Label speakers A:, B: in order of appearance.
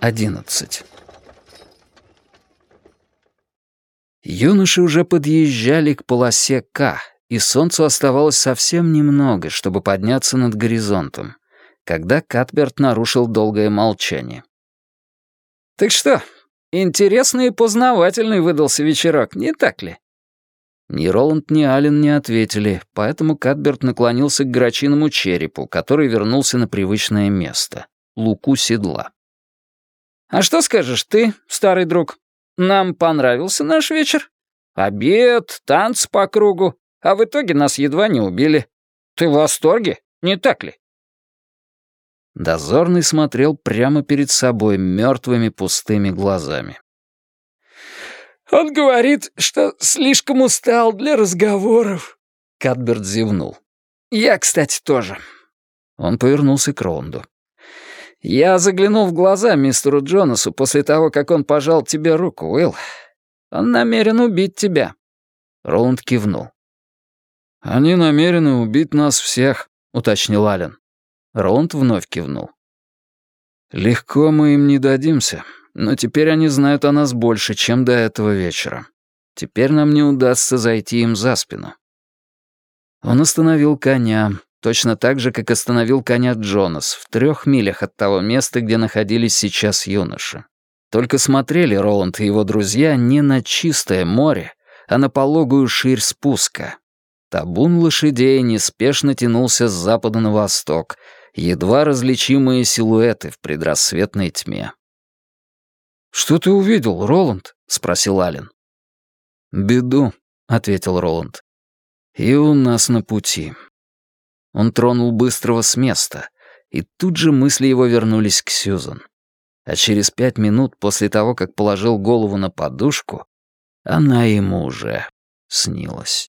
A: Одиннадцать. Юноши уже подъезжали к полосе К, и солнцу оставалось совсем немного, чтобы подняться над горизонтом, когда Катберт нарушил долгое молчание. «Так что, интересный и познавательный выдался вечерок, не так ли?» Ни Роланд, ни Аллен не ответили, поэтому Катберт наклонился к грачиному черепу, который вернулся на привычное место — луку седла. «А что скажешь ты, старый друг? Нам понравился наш вечер? Обед, танцы по кругу, а в итоге нас едва не убили. Ты в восторге, не так ли?» Дозорный смотрел прямо перед собой мертвыми пустыми глазами. «Он говорит, что слишком устал для разговоров», — Кадберт зевнул. «Я, кстати, тоже». Он повернулся к Ронду. «Я заглянул в глаза мистеру Джонасу после того, как он пожал тебе руку, Уилл. Он намерен убить тебя». Роланд кивнул. «Они намерены убить нас всех», — уточнил Ален. Роланд вновь кивнул. «Легко мы им не дадимся. Но теперь они знают о нас больше, чем до этого вечера. Теперь нам не удастся зайти им за спину. Он остановил коня, точно так же, как остановил коня Джонас, в трех милях от того места, где находились сейчас юноши. Только смотрели Роланд и его друзья не на чистое море, а на пологую ширь спуска. Табун лошадей неспешно тянулся с запада на восток, едва различимые силуэты в предрассветной тьме. «Что ты увидел, Роланд?» — спросил Ален. «Беду», — ответил Роланд. «И у нас на пути». Он тронул быстрого с места, и тут же мысли его вернулись к Сьюзан. А через пять минут после того, как положил голову на подушку, она ему уже снилась.